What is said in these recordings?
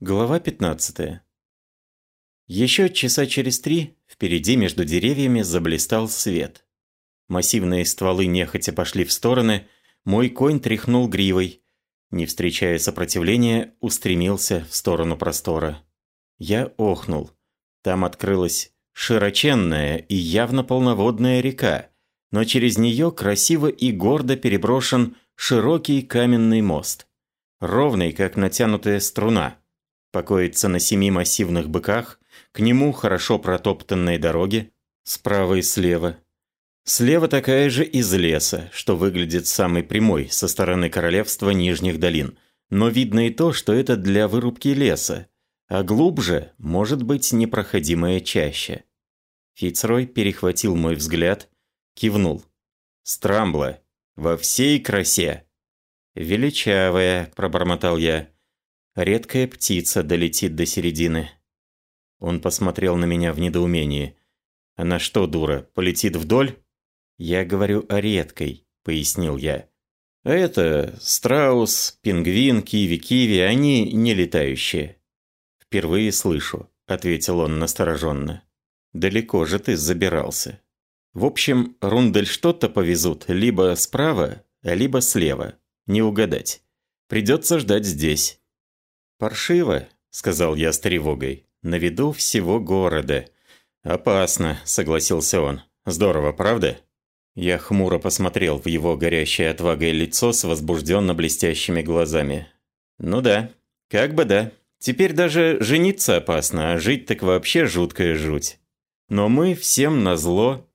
Глава 15. Еще часа через три впереди между деревьями заблистал свет. Массивные стволы нехотя пошли в стороны, мой конь тряхнул гривой. Не встречая сопротивления, устремился в сторону простора. Я охнул. Там открылась широченная и явно полноводная река, но через нее красиво и гордо переброшен широкий каменный мост. Ровный, как натянутая струна покоится на семи массивных быках, к нему хорошо протоптанные дороги, справа и слева. Слева такая же из леса, что выглядит самой прямой со стороны королевства Нижних долин. Но видно и то, что это для вырубки леса, а глубже может быть непроходимая чаще. Фицрой перехватил мой взгляд, кивнул. «Страмбла! Во всей красе!» «Величавая», – пробормотал я. Редкая птица долетит до середины. Он посмотрел на меня в недоумении. Она что, дура, полетит вдоль? Я говорю о редкой, пояснил я. А это страус, пингвин, киви-киви, они не летающие. Впервые слышу, ответил он настороженно. Далеко же ты забирался. В общем, рундель что-то повезут либо справа, либо слева. Не угадать. Придется ждать здесь. «Паршиво», — сказал я с тревогой. «На виду всего города». «Опасно», — согласился он. «Здорово, правда?» Я хмуро посмотрел в его горящее отвагой лицо с возбужденно блестящими глазами. «Ну да, как бы да. Теперь даже жениться опасно, а жить так вообще жуткая жуть. Но мы всем назло...»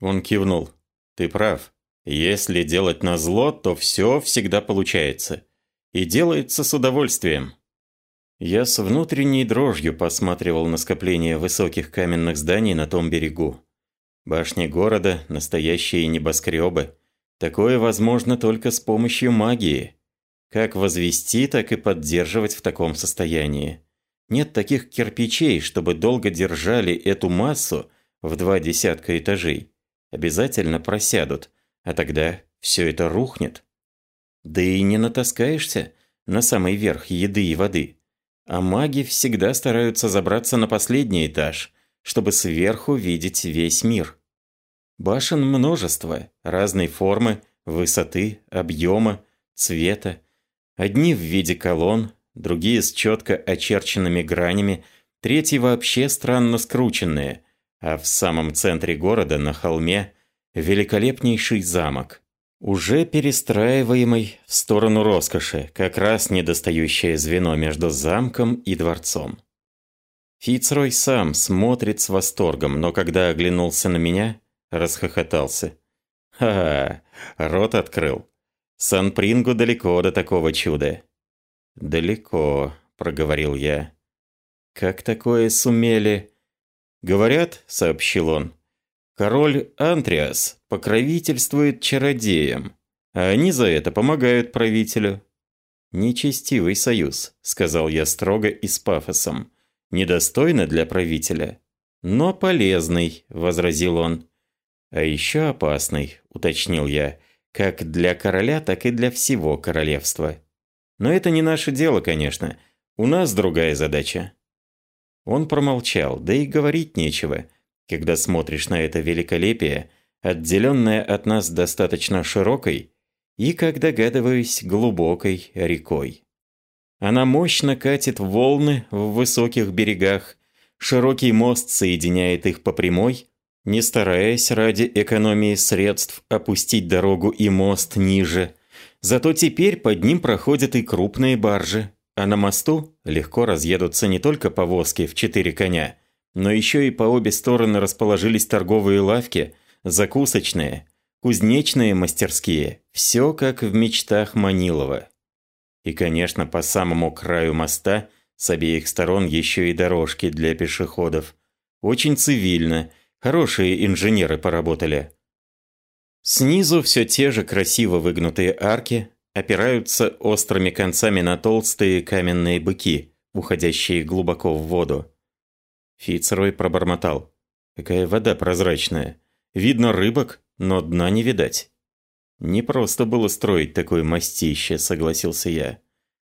Он кивнул. «Ты прав. Если делать назло, то все всегда получается. И делается с удовольствием. Я с внутренней дрожью посматривал на скопление высоких каменных зданий на том берегу. Башни города – настоящие небоскребы. Такое возможно только с помощью магии. Как возвести, так и поддерживать в таком состоянии. Нет таких кирпичей, чтобы долго держали эту массу в два десятка этажей. Обязательно просядут, а тогда все это рухнет. Да и не натаскаешься на самый верх еды и воды. А маги всегда стараются забраться на последний этаж, чтобы сверху видеть весь мир. Башен множество, разной формы, высоты, объема, цвета. Одни в виде колонн, другие с четко очерченными гранями, третьи вообще странно скрученные, а в самом центре города, на холме, великолепнейший замок уже перестраиваемый в сторону роскоши, как раз недостающее звено между замком и дворцом. Фицрой сам смотрит с восторгом, но когда оглянулся на меня, расхохотался. «Ха-ха, рот открыл. Сан-Прингу далеко до такого чуда». «Далеко», — проговорил я. «Как такое сумели?» «Говорят», — сообщил он, Король Антриас покровительствует чародеям, а они за это помогают правителю. «Нечестивый союз», — сказал я строго и с пафосом. «Недостойно для правителя». «Но полезный», — возразил он. «А еще опасный», — уточнил я, «как для короля, так и для всего королевства». «Но это не наше дело, конечно. У нас другая задача». Он промолчал, да и говорить нечего когда смотришь на это великолепие, отделенное от нас достаточно широкой и, как догадываюсь, глубокой рекой. Она мощно катит волны в высоких берегах, широкий мост соединяет их по прямой, не стараясь ради экономии средств опустить дорогу и мост ниже. Зато теперь под ним проходят и крупные баржи, а на мосту легко разъедутся не только повозки в четыре коня – но еще и по обе стороны расположились торговые лавки, закусочные, кузнечные мастерские. Все как в мечтах Манилова. И, конечно, по самому краю моста с обеих сторон еще и дорожки для пешеходов. Очень цивильно, хорошие инженеры поработали. Снизу все те же красиво выгнутые арки опираются острыми концами на толстые каменные быки, уходящие глубоко в воду. Фицрой пробормотал. «Какая вода прозрачная. Видно рыбок, но дна не видать». «Не просто было строить такое мастище», — согласился я.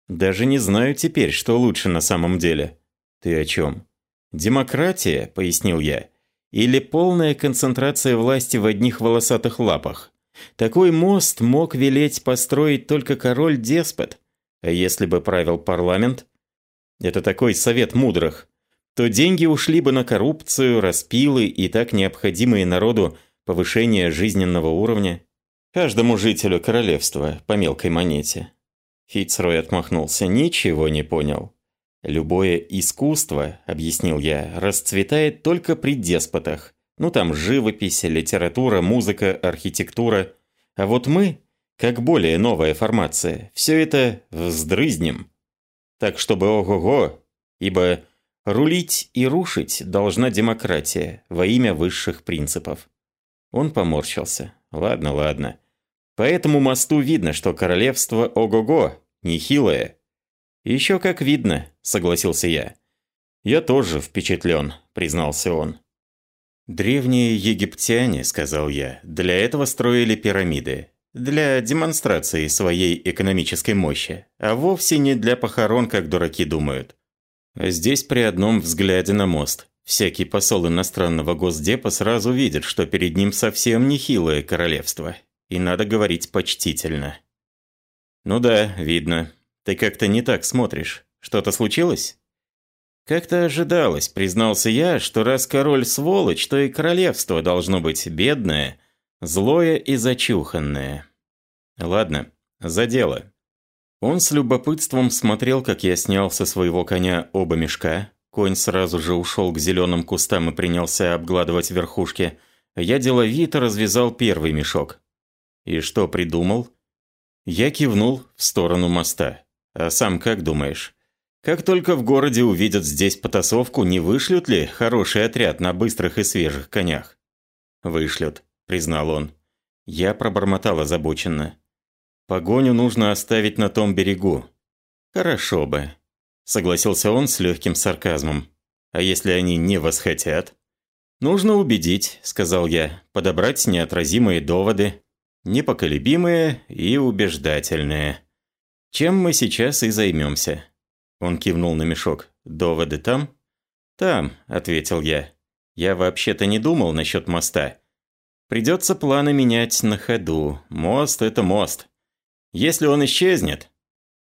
Даже не знаю теперь, что лучше на самом деле. Ты о чем? Демократия, пояснил я, или полная концентрация власти в одних волосатых лапах. Такой мост мог велеть построить только король-деспот. А если бы правил парламент? Это такой совет мудрых. То деньги ушли бы на коррупцию, распилы и так необходимые народу повышение жизненного уровня. Каждому жителю королевства по мелкой монете. Фицрой отмахнулся. Ничего не понял. Любое искусство, объяснил я, расцветает только при деспотах. Ну там живопись, литература, музыка, архитектура. А вот мы, как более новая формация, все это вздрызнем. Так чтобы ого-го, ибо рулить и рушить должна демократия во имя высших принципов. Он поморщился. Ладно, ладно. По этому мосту видно, что королевство ого-го, нехилое. Еще как видно, согласился я. Я тоже впечатлен, признался он. «Древние египтяне, — сказал я, — для этого строили пирамиды. Для демонстрации своей экономической мощи, а вовсе не для похорон, как дураки думают. Здесь при одном взгляде на мост всякий посол иностранного госдепа сразу видит, что перед ним совсем нехилое королевство, и надо говорить почтительно. «Ну да, видно. Ты как-то не так смотришь. Что-то случилось?» «Как-то ожидалось», — признался я, что раз король сволочь, то и королевство должно быть бедное, злое и зачуханное. Ладно, за дело. Он с любопытством смотрел, как я снял со своего коня оба мешка. Конь сразу же ушел к зеленым кустам и принялся обгладывать верхушки. Я деловито развязал первый мешок. И что придумал? Я кивнул в сторону моста. А сам как думаешь? Как только в городе увидят здесь потасовку, не вышлют ли хороший отряд на быстрых и свежих конях? Вышлют, признал он. Я пробормотал озабоченно. Погоню нужно оставить на том берегу. Хорошо бы, согласился он с легким сарказмом. А если они не восхотят? Нужно убедить, сказал я, подобрать неотразимые доводы, непоколебимые и убеждательные. Чем мы сейчас и займемся. Он кивнул на мешок. «Доводы там?» «Там», — ответил я. «Я вообще-то не думал насчет моста. Придется планы менять на ходу. Мост — это мост. Если он исчезнет...»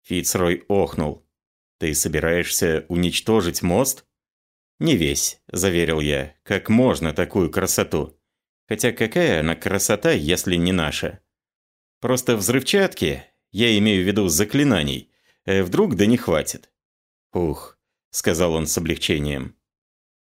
Фицрой охнул. «Ты собираешься уничтожить мост?» «Не весь», — заверил я. «Как можно такую красоту? Хотя какая она красота, если не наша? Просто взрывчатки, я имею в виду заклинаний, э, вдруг да не хватит. «Ух», — сказал он с облегчением.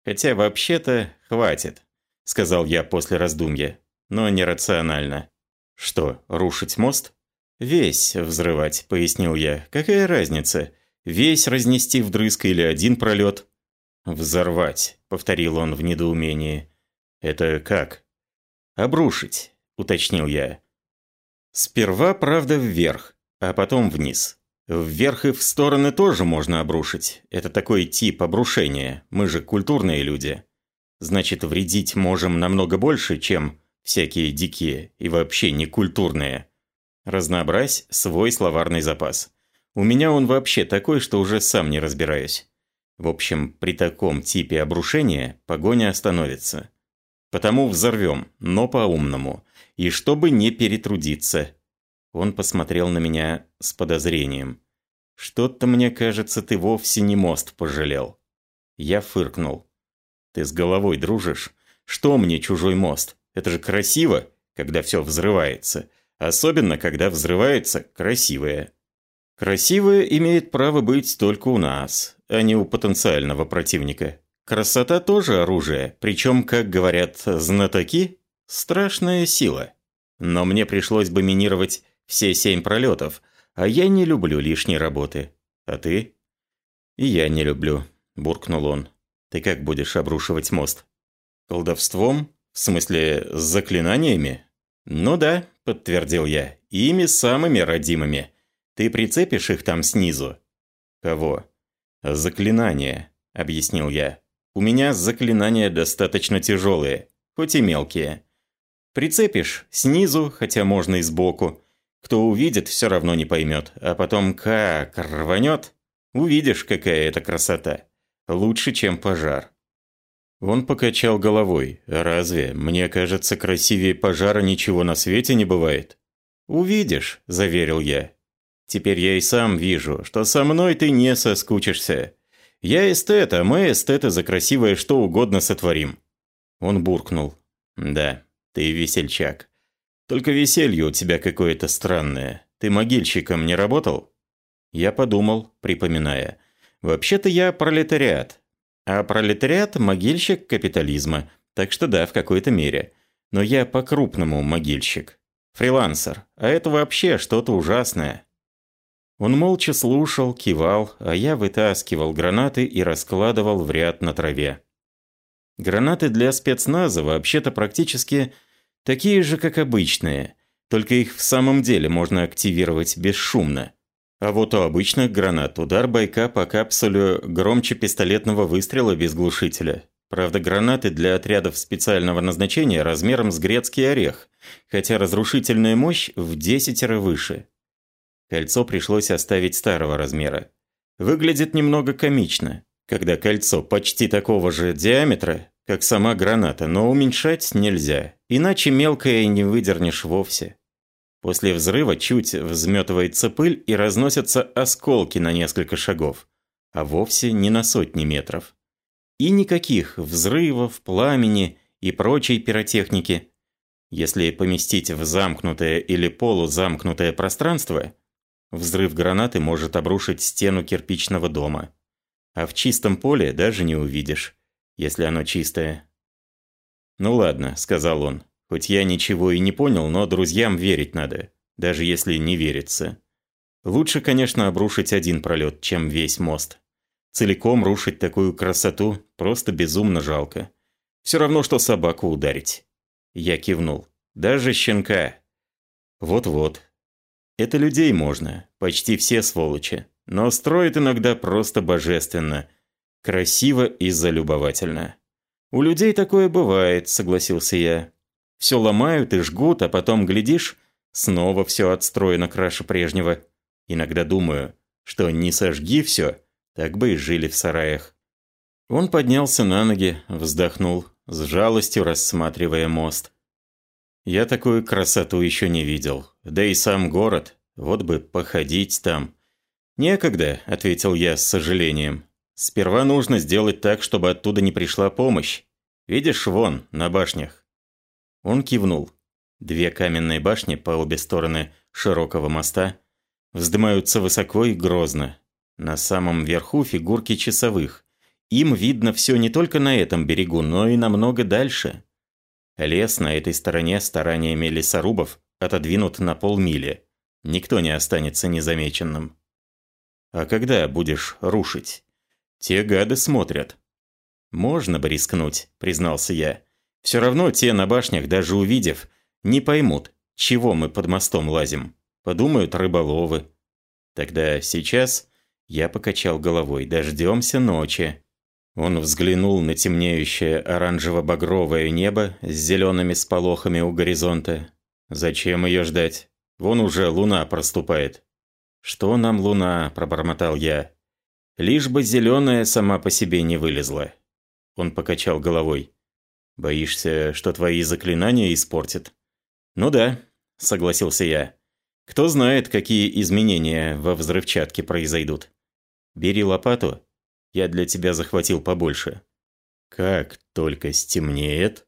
«Хотя вообще-то хватит», — сказал я после раздумья, но нерационально. «Что, рушить мост?» «Весь взрывать», — пояснил я. «Какая разница? Весь разнести вдрызг или один пролет?» «Взорвать», — повторил он в недоумении. «Это как?» «Обрушить», — уточнил я. «Сперва, правда, вверх, а потом вниз. Вверх и в стороны тоже можно обрушить. Это такой тип обрушения. Мы же культурные люди. Значит, вредить можем намного больше, чем всякие дикие и вообще не культурные. Разнообразь свой словарный запас. У меня он вообще такой, что уже сам не разбираюсь. В общем, при таком типе обрушения погоня остановится. Потому взорвем, но по-умному. И чтобы не перетрудиться, он посмотрел на меня с подозрением. «Что-то, мне кажется, ты вовсе не мост пожалел». Я фыркнул. «Ты с головой дружишь? Что мне чужой мост? Это же красиво, когда все взрывается. Особенно, когда взрывается красивое». «Красивое имеет право быть только у нас, а не у потенциального противника. Красота тоже оружие, причем, как говорят знатоки, страшная сила. Но мне пришлось бы минировать все семь пролетов, а я не люблю лишней работы. А ты? И я не люблю, буркнул он. Ты как будешь обрушивать мост? Колдовством? В смысле, заклинаниями? Ну да, подтвердил я. Ими самыми родимыми. Ты прицепишь их там снизу? Кого? Заклинания, объяснил я. У меня заклинания достаточно тяжелые, хоть и мелкие. Прицепишь снизу, хотя можно и сбоку, Кто увидит, все равно не поймет. А потом как рванет, увидишь, какая это красота. Лучше, чем пожар. Он покачал головой. «Разве? Мне кажется, красивее пожара ничего на свете не бывает». «Увидишь», – заверил я. «Теперь я и сам вижу, что со мной ты не соскучишься. Я эстет, а мы эстеты за красивое что угодно сотворим». Он буркнул. «Да, ты весельчак. Только веселье у тебя какое-то странное. Ты могильщиком не работал?» Я подумал, припоминая. «Вообще-то я пролетариат. А пролетариат – могильщик капитализма. Так что да, в какой-то мере. Но я по-крупному могильщик. Фрилансер. А это вообще что-то ужасное. Он молча слушал, кивал, а я вытаскивал гранаты и раскладывал в ряд на траве. Гранаты для спецназа вообще-то практически такие же, как обычные, только их в самом деле можно активировать бесшумно. А вот у обычных гранат удар байка по капсуле громче пистолетного выстрела без глушителя. Правда, гранаты для отрядов специального назначения размером с грецкий орех, хотя разрушительная мощь в десятеро выше. Кольцо пришлось оставить старого размера. Выглядит немного комично, когда кольцо почти такого же диаметра, как сама граната, но уменьшать нельзя, иначе мелкое не выдернешь вовсе. После взрыва чуть взметывается пыль и разносятся осколки на несколько шагов, а вовсе не на сотни метров. И никаких взрывов, пламени и прочей пиротехники. Если поместить в замкнутое или полузамкнутое пространство, взрыв гранаты может обрушить стену кирпичного дома. А в чистом поле даже не увидишь, если оно чистое. «Ну ладно», — сказал он, Хоть я ничего и не понял, но друзьям верить надо, даже если не верится. Лучше, конечно, обрушить один пролет, чем весь мост. Целиком рушить такую красоту просто безумно жалко. Все равно, что собаку ударить. Я кивнул. Даже щенка. Вот-вот. Это людей можно, почти все сволочи. Но строят иногда просто божественно. Красиво и залюбовательно. У людей такое бывает, согласился я. Все ломают и жгут, а потом, глядишь, снова все отстроено краше прежнего. Иногда думаю, что не сожги все, так бы и жили в сараях. Он поднялся на ноги, вздохнул, с жалостью рассматривая мост. Я такую красоту еще не видел. Да и сам город, вот бы походить там. «Некогда», — ответил я с сожалением. «Сперва нужно сделать так, чтобы оттуда не пришла помощь. Видишь, вон, на башнях. Он кивнул. Две каменные башни по обе стороны широкого моста вздымаются высоко и грозно. На самом верху фигурки часовых. Им видно все не только на этом берегу, но и намного дальше. Лес на этой стороне стараниями лесорубов отодвинут на полмили. Никто не останется незамеченным. А когда будешь рушить? Те гады смотрят. Можно бы рискнуть, признался я. Все равно те на башнях, даже увидев, не поймут, чего мы под мостом лазим. Подумают рыболовы. Тогда сейчас я покачал головой. Дождемся ночи. Он взглянул на темнеющее оранжево-багровое небо с зелеными сполохами у горизонта. Зачем ее ждать? Вон уже луна проступает. «Что нам луна?» – пробормотал я. «Лишь бы зеленая сама по себе не вылезла». Он покачал головой. Боишься, что твои заклинания испортят? Ну да, согласился я. Кто знает, какие изменения во взрывчатке произойдут. Бери лопату, я для тебя захватил побольше. Как только стемнеет,